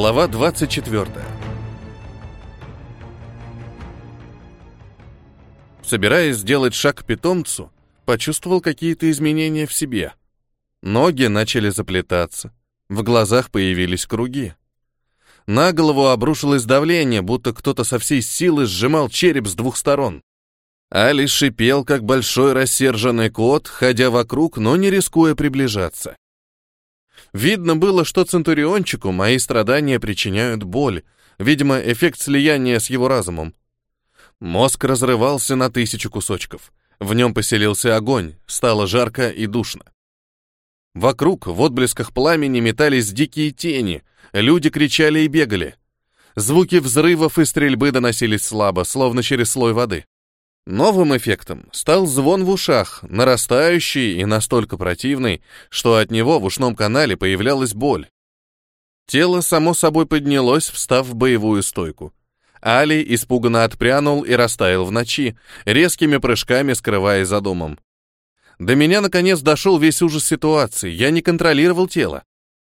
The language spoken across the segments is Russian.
Глава 24. Собираясь сделать шаг к питомцу, почувствовал какие-то изменения в себе. Ноги начали заплетаться, в глазах появились круги. На голову обрушилось давление, будто кто-то со всей силы сжимал череп с двух сторон. Али шипел, как большой рассерженный кот, ходя вокруг, но не рискуя приближаться. Видно было, что Центуриончику мои страдания причиняют боль, видимо, эффект слияния с его разумом. Мозг разрывался на тысячу кусочков. В нем поселился огонь, стало жарко и душно. Вокруг, в отблесках пламени, метались дикие тени, люди кричали и бегали. Звуки взрывов и стрельбы доносились слабо, словно через слой воды. Новым эффектом стал звон в ушах, нарастающий и настолько противный, что от него в ушном канале появлялась боль. Тело само собой поднялось, встав в боевую стойку. Али испуганно отпрянул и растаял в ночи, резкими прыжками скрываясь за домом. До меня наконец дошел весь ужас ситуации, я не контролировал тело.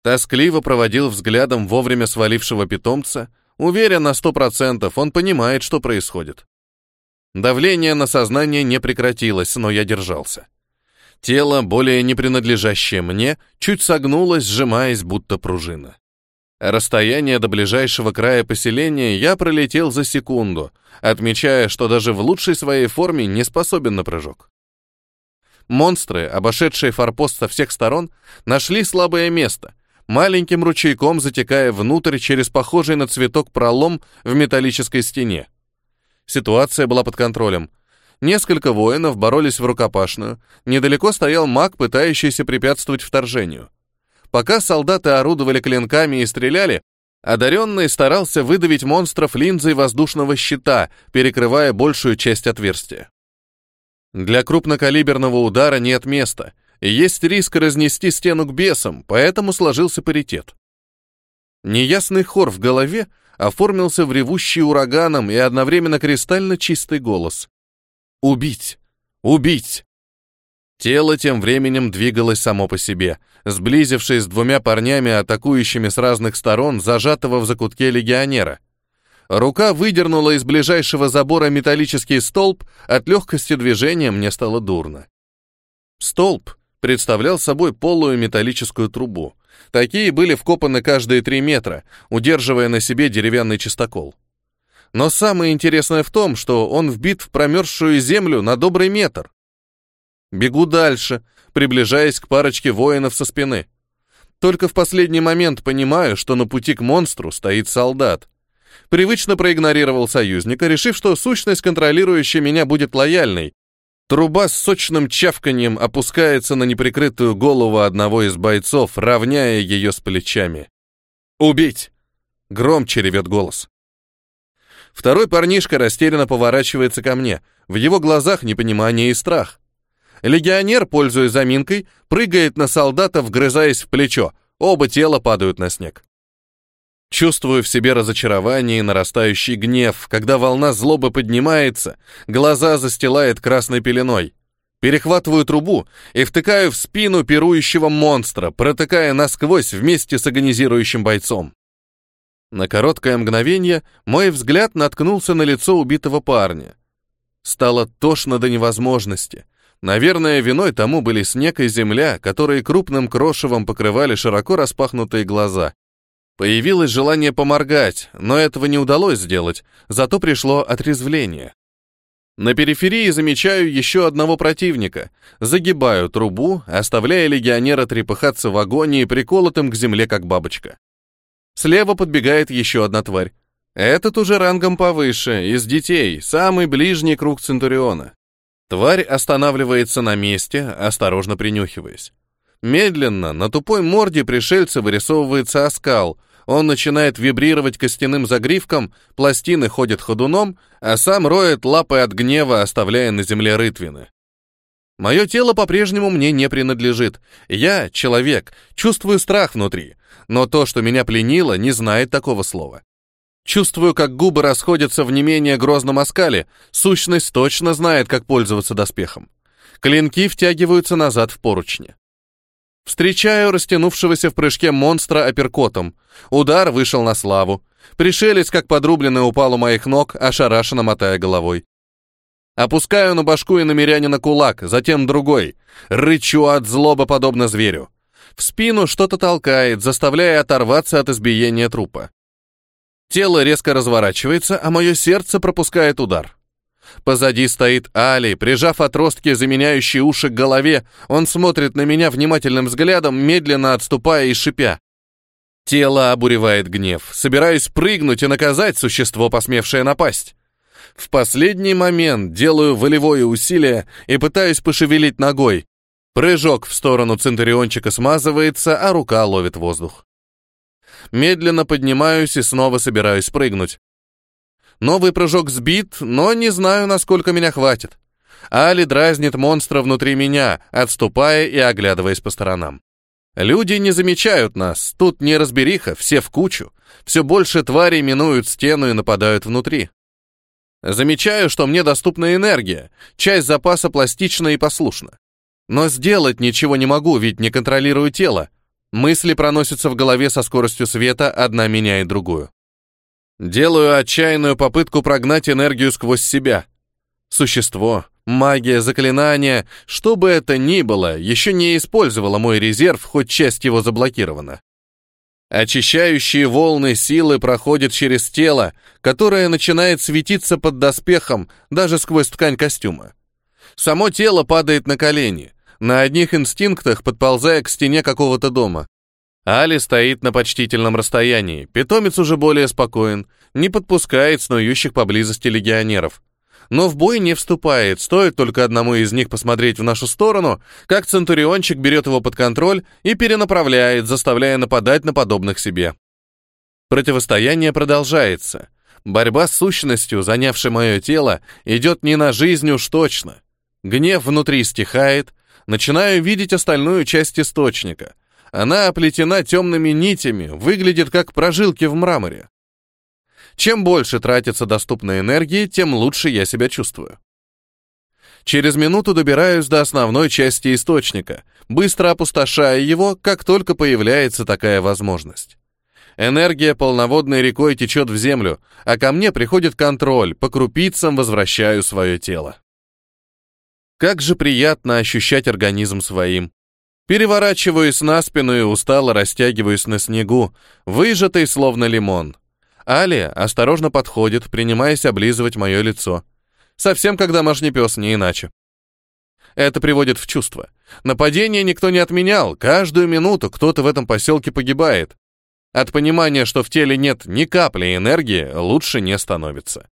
Тоскливо проводил взглядом вовремя свалившего питомца, уверен на сто процентов, он понимает, что происходит. Давление на сознание не прекратилось, но я держался. Тело, более не принадлежащее мне, чуть согнулось, сжимаясь, будто пружина. Расстояние до ближайшего края поселения я пролетел за секунду, отмечая, что даже в лучшей своей форме не способен на прыжок. Монстры, обошедшие форпост со всех сторон, нашли слабое место, маленьким ручейком затекая внутрь через похожий на цветок пролом в металлической стене. Ситуация была под контролем. Несколько воинов боролись в рукопашную. Недалеко стоял маг, пытающийся препятствовать вторжению. Пока солдаты орудовали клинками и стреляли, одаренный старался выдавить монстров линзой воздушного щита, перекрывая большую часть отверстия. Для крупнокалиберного удара нет места, есть риск разнести стену к бесам, поэтому сложился паритет. Неясный хор в голове оформился в ревущий ураганом и одновременно кристально чистый голос. «Убить! Убить!» Тело тем временем двигалось само по себе, сблизившись с двумя парнями, атакующими с разных сторон, зажатого в закутке легионера. Рука выдернула из ближайшего забора металлический столб, от легкости движения мне стало дурно. Столб представлял собой полую металлическую трубу. Такие были вкопаны каждые три метра, удерживая на себе деревянный чистокол. Но самое интересное в том, что он вбит в промерзшую землю на добрый метр. Бегу дальше, приближаясь к парочке воинов со спины. Только в последний момент понимаю, что на пути к монстру стоит солдат. Привычно проигнорировал союзника, решив, что сущность, контролирующая меня, будет лояльной, Труба с сочным чавканием опускается на неприкрытую голову одного из бойцов, равняя ее с плечами. «Убить!» — громче ревет голос. Второй парнишка растерянно поворачивается ко мне. В его глазах непонимание и страх. Легионер, пользуясь заминкой, прыгает на солдата, вгрызаясь в плечо. Оба тела падают на снег. Чувствую в себе разочарование и нарастающий гнев, когда волна злобы поднимается, глаза застилает красной пеленой. Перехватываю трубу и втыкаю в спину пирующего монстра, протыкая насквозь вместе с агонизирующим бойцом. На короткое мгновение мой взгляд наткнулся на лицо убитого парня. Стало тошно до невозможности. Наверное, виной тому были снег и земля, которые крупным крошевом покрывали широко распахнутые глаза. Появилось желание поморгать, но этого не удалось сделать, зато пришло отрезвление. На периферии замечаю еще одного противника, загибаю трубу, оставляя легионера трепыхаться в агонии, приколотым к земле, как бабочка. Слева подбегает еще одна тварь. Этот уже рангом повыше, из детей, самый ближний круг Центуриона. Тварь останавливается на месте, осторожно принюхиваясь. Медленно на тупой морде пришельца вырисовывается оскал — он начинает вибрировать костяным загривком, пластины ходят ходуном, а сам роет лапы от гнева, оставляя на земле рытвины. Мое тело по-прежнему мне не принадлежит. Я, человек, чувствую страх внутри, но то, что меня пленило, не знает такого слова. Чувствую, как губы расходятся в не менее грозном оскале, сущность точно знает, как пользоваться доспехом. Клинки втягиваются назад в поручни. Встречаю растянувшегося в прыжке монстра апперкотом. Удар вышел на славу. Пришелец, как подрубленный, упал у моих ног, ошарашенно мотая головой. Опускаю на башку и намерянина кулак, затем другой. Рычу от злоба, подобно зверю. В спину что-то толкает, заставляя оторваться от избиения трупа. Тело резко разворачивается, а мое сердце пропускает удар. Позади стоит Али, прижав отростки, заменяющие уши к голове, он смотрит на меня внимательным взглядом, медленно отступая и шипя. Тело обуревает гнев. Собираюсь прыгнуть и наказать существо, посмевшее напасть. В последний момент делаю волевое усилие и пытаюсь пошевелить ногой. Прыжок в сторону Центуриончика смазывается, а рука ловит воздух. Медленно поднимаюсь и снова собираюсь прыгнуть. Новый прыжок сбит, но не знаю, насколько меня хватит. Али дразнит монстра внутри меня, отступая и оглядываясь по сторонам. Люди не замечают нас, тут не разбериха, все в кучу. Все больше тварей минуют стену и нападают внутри. Замечаю, что мне доступна энергия, часть запаса пластична и послушна. Но сделать ничего не могу, ведь не контролирую тело. Мысли проносятся в голове со скоростью света, одна меняет другую. Делаю отчаянную попытку прогнать энергию сквозь себя. Существо, магия, заклинание, что бы это ни было, еще не использовало мой резерв, хоть часть его заблокирована. Очищающие волны силы проходят через тело, которое начинает светиться под доспехом, даже сквозь ткань костюма. Само тело падает на колени, на одних инстинктах подползая к стене какого-то дома. Али стоит на почтительном расстоянии, питомец уже более спокоен, не подпускает снующих поблизости легионеров но в бой не вступает, стоит только одному из них посмотреть в нашу сторону, как Центуриончик берет его под контроль и перенаправляет, заставляя нападать на подобных себе. Противостояние продолжается. Борьба с сущностью, занявшей мое тело, идет не на жизнь уж точно. Гнев внутри стихает, начинаю видеть остальную часть источника. Она оплетена темными нитями, выглядит как прожилки в мраморе. Чем больше тратится доступной энергии, тем лучше я себя чувствую. Через минуту добираюсь до основной части источника, быстро опустошая его, как только появляется такая возможность. Энергия полноводной рекой течет в землю, а ко мне приходит контроль, по крупицам возвращаю свое тело. Как же приятно ощущать организм своим. Переворачиваюсь на спину и устало растягиваюсь на снегу, выжатый словно лимон. Алия осторожно подходит, принимаясь облизывать мое лицо. Совсем как домашний пес, не иначе. Это приводит в чувство. Нападение никто не отменял, каждую минуту кто-то в этом поселке погибает. От понимания, что в теле нет ни капли энергии, лучше не становится.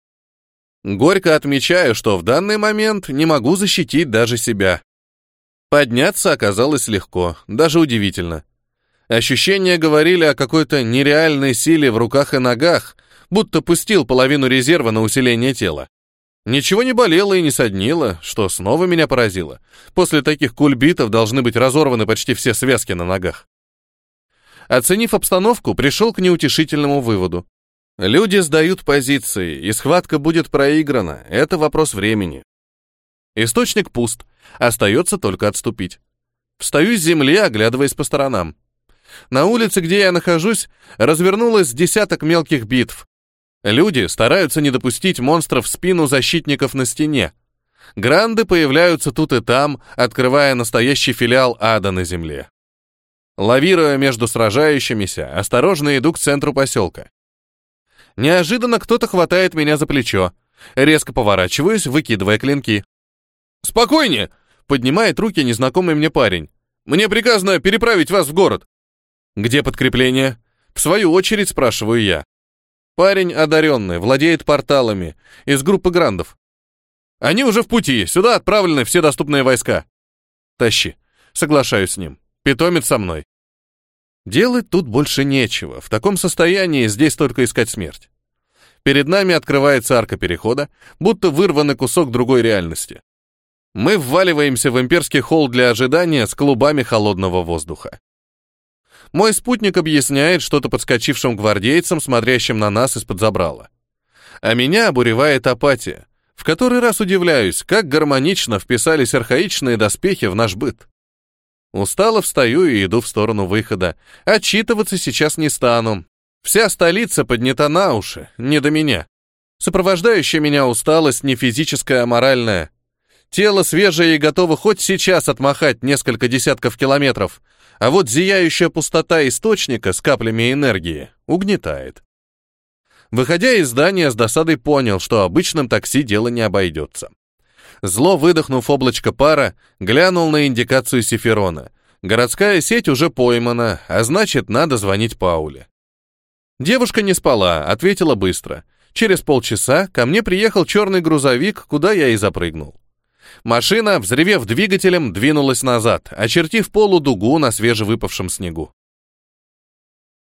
Горько отмечаю, что в данный момент не могу защитить даже себя. Подняться оказалось легко, даже удивительно. Ощущения говорили о какой-то нереальной силе в руках и ногах, будто пустил половину резерва на усиление тела. Ничего не болело и не соднило, что снова меня поразило. После таких кульбитов должны быть разорваны почти все связки на ногах. Оценив обстановку, пришел к неутешительному выводу. Люди сдают позиции, и схватка будет проиграна. Это вопрос времени. Источник пуст, остается только отступить. Встаю с земли, оглядываясь по сторонам. На улице, где я нахожусь, развернулось десяток мелких битв. Люди стараются не допустить монстров в спину защитников на стене. Гранды появляются тут и там, открывая настоящий филиал ада на земле. Лавируя между сражающимися, осторожно иду к центру поселка. Неожиданно кто-то хватает меня за плечо. Резко поворачиваюсь, выкидывая клинки. «Спокойнее!» — поднимает руки незнакомый мне парень. «Мне приказано переправить вас в город». «Где подкрепление?» В свою очередь спрашиваю я. Парень одаренный, владеет порталами, из группы грандов. Они уже в пути, сюда отправлены все доступные войска. Тащи. Соглашаюсь с ним. Питомец со мной. Делать тут больше нечего. В таком состоянии здесь только искать смерть. Перед нами открывается арка перехода, будто вырванный кусок другой реальности. Мы вваливаемся в имперский холл для ожидания с клубами холодного воздуха. Мой спутник объясняет что-то подскочившим гвардейцам, смотрящим на нас из-под забрала. А меня обуревает апатия. В который раз удивляюсь, как гармонично вписались архаичные доспехи в наш быт. Устало встаю и иду в сторону выхода. Отчитываться сейчас не стану. Вся столица поднята на уши, не до меня. Сопровождающая меня усталость не физическая, а моральная. Тело свежее и готово хоть сейчас отмахать несколько десятков километров, а вот зияющая пустота источника с каплями энергии угнетает. Выходя из здания, с досадой понял, что обычным такси дело не обойдется. Зло выдохнув облачко пара, глянул на индикацию Сиферона. Городская сеть уже поймана, а значит, надо звонить Пауле. Девушка не спала, ответила быстро. Через полчаса ко мне приехал черный грузовик, куда я и запрыгнул. Машина, взревев двигателем, двинулась назад, очертив полудугу на свежевыпавшем снегу.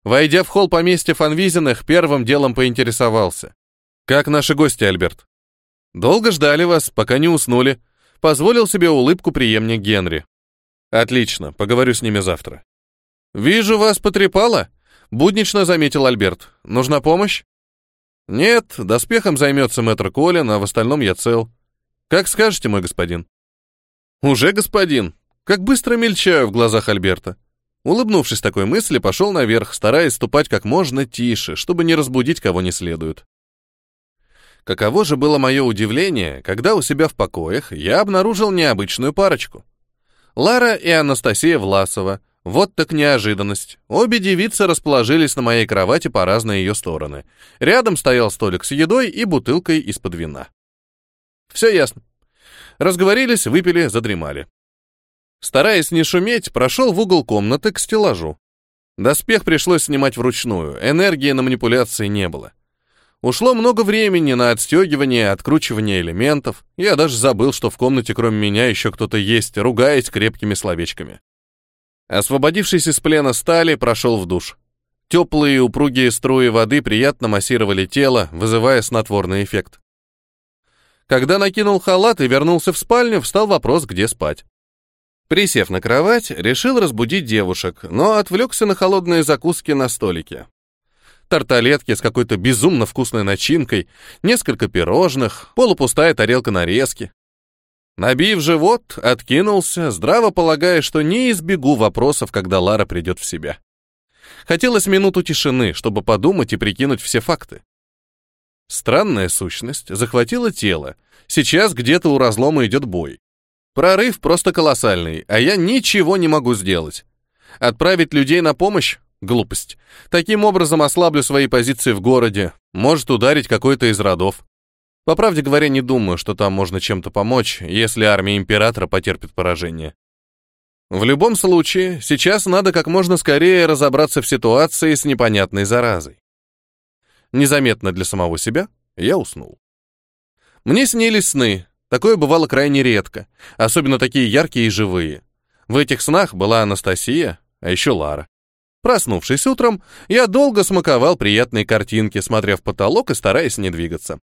Войдя в холл поместья Фанвизиных, первым делом поинтересовался. «Как наши гости, Альберт?» «Долго ждали вас, пока не уснули», — позволил себе улыбку преемник Генри. «Отлично, поговорю с ними завтра». «Вижу, вас потрепало», — буднично заметил Альберт. «Нужна помощь?» «Нет, доспехом займется мэтр Колин, а в остальном я цел. Как скажете, мой господин». «Уже господин?» Как быстро мельчаю в глазах Альберта. Улыбнувшись такой мысли, пошел наверх, стараясь ступать как можно тише, чтобы не разбудить кого не следует. Каково же было мое удивление, когда у себя в покоях я обнаружил необычную парочку. Лара и Анастасия Власова. Вот так неожиданность. Обе девицы расположились на моей кровати по разные ее стороны. Рядом стоял столик с едой и бутылкой из-под вина. Все ясно. Разговорились, выпили, задремали. Стараясь не шуметь, прошел в угол комнаты к стеллажу. Доспех пришлось снимать вручную, энергии на манипуляции не было. Ушло много времени на отстегивание, откручивание элементов. Я даже забыл, что в комнате кроме меня еще кто-то есть, ругаясь крепкими словечками. Освободившись из плена стали, прошел в душ. Теплые упругие струи воды приятно массировали тело, вызывая снотворный эффект. Когда накинул халат и вернулся в спальню, встал вопрос, где спать. Присев на кровать, решил разбудить девушек, но отвлекся на холодные закуски на столике. Тарталетки с какой-то безумно вкусной начинкой, несколько пирожных, полупустая тарелка нарезки. Набив живот, откинулся, здраво полагая, что не избегу вопросов, когда Лара придет в себя. Хотелось минуту тишины, чтобы подумать и прикинуть все факты. Странная сущность захватила тело. Сейчас где-то у разлома идет бой. Прорыв просто колоссальный, а я ничего не могу сделать. Отправить людей на помощь? Глупость. Таким образом ослаблю свои позиции в городе. Может ударить какой-то из родов. По правде говоря, не думаю, что там можно чем-то помочь, если армия императора потерпит поражение. В любом случае, сейчас надо как можно скорее разобраться в ситуации с непонятной заразой. Незаметно для самого себя я уснул. Мне снились сны, Такое бывало крайне редко, особенно такие яркие и живые. В этих снах была Анастасия, а еще Лара. Проснувшись утром, я долго смаковал приятные картинки, смотря в потолок и стараясь не двигаться.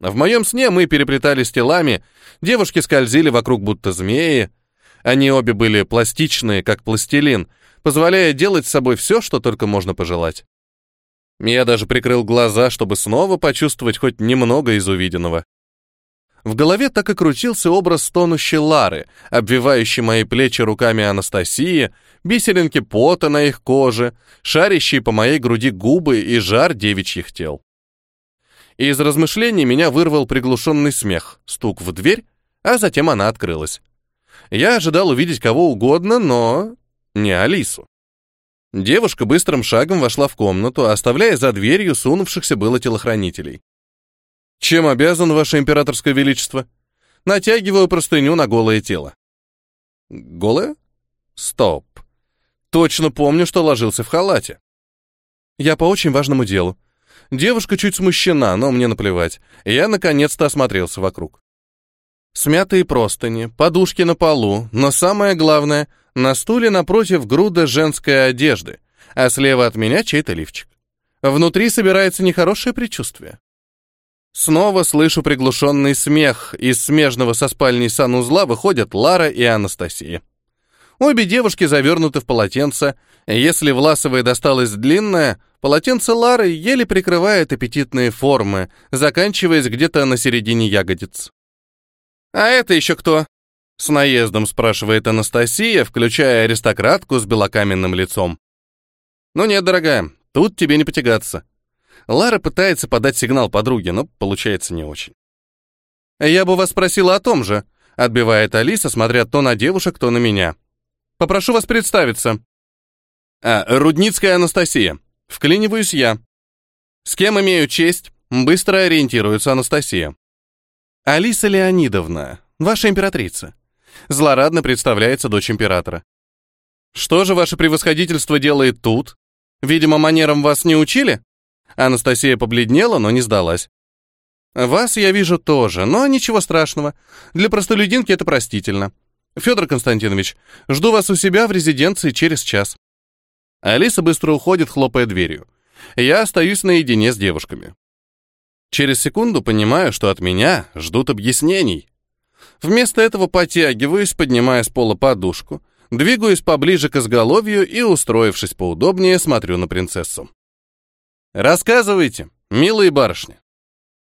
В моем сне мы переплетались телами, девушки скользили вокруг будто змеи. Они обе были пластичные, как пластилин, позволяя делать с собой все, что только можно пожелать. Я даже прикрыл глаза, чтобы снова почувствовать хоть немного из увиденного. В голове так и крутился образ тонущей Лары, обвивающей мои плечи руками Анастасии, бисеринки пота на их коже, шарящие по моей груди губы и жар девичьих тел. Из размышлений меня вырвал приглушенный смех, стук в дверь, а затем она открылась. Я ожидал увидеть кого угодно, но не Алису. Девушка быстрым шагом вошла в комнату, оставляя за дверью сунувшихся было телохранителей. Чем обязан, ваше императорское величество? Натягиваю простыню на голое тело. Голое? Стоп. Точно помню, что ложился в халате. Я по очень важному делу. Девушка чуть смущена, но мне наплевать. Я наконец-то осмотрелся вокруг. Смятые простыни, подушки на полу, но самое главное, на стуле напротив груда женской одежды, а слева от меня чей-то лифчик. Внутри собирается нехорошее предчувствие. Снова слышу приглушенный смех. Из смежного со спальней санузла выходят Лара и Анастасия. Обе девушки завернуты в полотенце. Если Власовой досталось длинное, полотенце Лары еле прикрывает аппетитные формы, заканчиваясь где-то на середине ягодиц. «А это еще кто?» С наездом спрашивает Анастасия, включая аристократку с белокаменным лицом. Ну нет, дорогая, тут тебе не потягаться. Лара пытается подать сигнал подруге, но получается не очень. Я бы вас спросила о том же, отбивает Алиса, смотря то на девушек, то на меня. Попрошу вас представиться. А, Рудницкая Анастасия. Вклиниваюсь я. С кем имею честь? Быстро ориентируется Анастасия. Алиса Леонидовна, ваша императрица. Злорадно представляется дочь императора. Что же ваше превосходительство делает тут? Видимо, манерам вас не учили? Анастасия побледнела, но не сдалась. Вас я вижу тоже, но ничего страшного. Для простолюдинки это простительно. Федор Константинович, жду вас у себя в резиденции через час. Алиса быстро уходит, хлопая дверью. Я остаюсь наедине с девушками. Через секунду понимаю, что от меня ждут объяснений. Вместо этого потягиваюсь, поднимая с пола подушку, двигаюсь поближе к изголовью и, устроившись поудобнее, смотрю на принцессу. «Рассказывайте, милые барышни».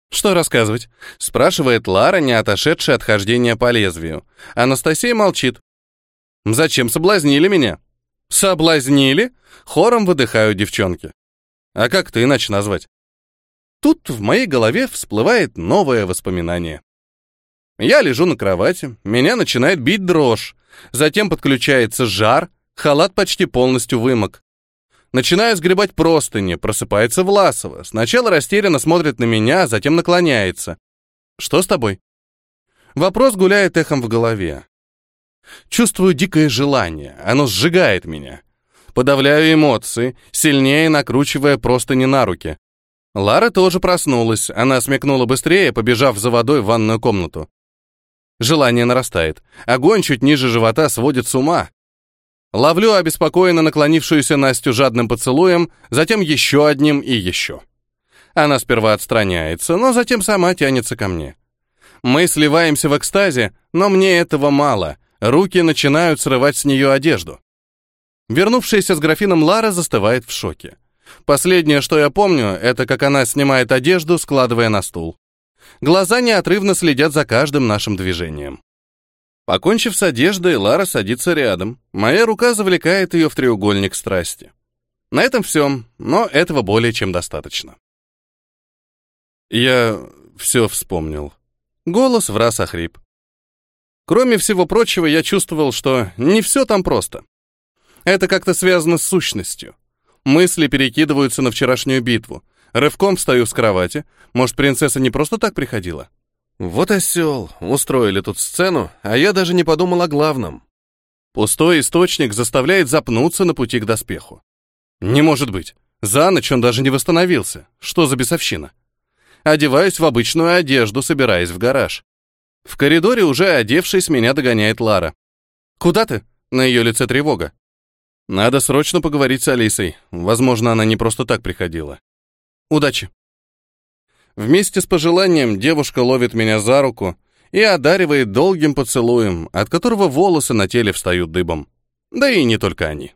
«Что рассказывать?» — спрашивает Лара, не отошедшая от хождения по лезвию. Анастасия молчит. «Зачем соблазнили меня?» «Соблазнили?» — хором выдыхают девчонки. «А как ты иначе назвать?» Тут в моей голове всплывает новое воспоминание. Я лежу на кровати, меня начинает бить дрожь, затем подключается жар, халат почти полностью вымок. Начинаю сгребать простыни, просыпается Власова. Сначала растерянно смотрит на меня, затем наклоняется. «Что с тобой?» Вопрос гуляет эхом в голове. Чувствую дикое желание, оно сжигает меня. Подавляю эмоции, сильнее накручивая простыни на руки. Лара тоже проснулась, она смекнула быстрее, побежав за водой в ванную комнату. Желание нарастает. Огонь чуть ниже живота сводит с ума. Ловлю обеспокоенно наклонившуюся Настю жадным поцелуем, затем еще одним и еще. Она сперва отстраняется, но затем сама тянется ко мне. Мы сливаемся в экстазе, но мне этого мало. Руки начинают срывать с нее одежду. Вернувшаяся с графином Лара застывает в шоке. Последнее, что я помню, это как она снимает одежду, складывая на стул. Глаза неотрывно следят за каждым нашим движением. Покончив с одеждой, Лара садится рядом. Моя рука завлекает ее в треугольник страсти. На этом все, но этого более чем достаточно. Я все вспомнил. Голос в раз охрип. Кроме всего прочего, я чувствовал, что не все там просто. Это как-то связано с сущностью. Мысли перекидываются на вчерашнюю битву. Рывком встаю с кровати. Может, принцесса не просто так приходила? Вот осел, устроили тут сцену, а я даже не подумал о главном. Пустой источник заставляет запнуться на пути к доспеху. Не может быть. За ночь он даже не восстановился. Что за бесовщина? Одеваюсь в обычную одежду, собираясь в гараж. В коридоре, уже одевшись, меня догоняет Лара. «Куда ты?» На ее лице тревога. Надо срочно поговорить с Алисой. Возможно, она не просто так приходила. Удачи. Вместе с пожеланием девушка ловит меня за руку и одаривает долгим поцелуем, от которого волосы на теле встают дыбом. Да и не только они.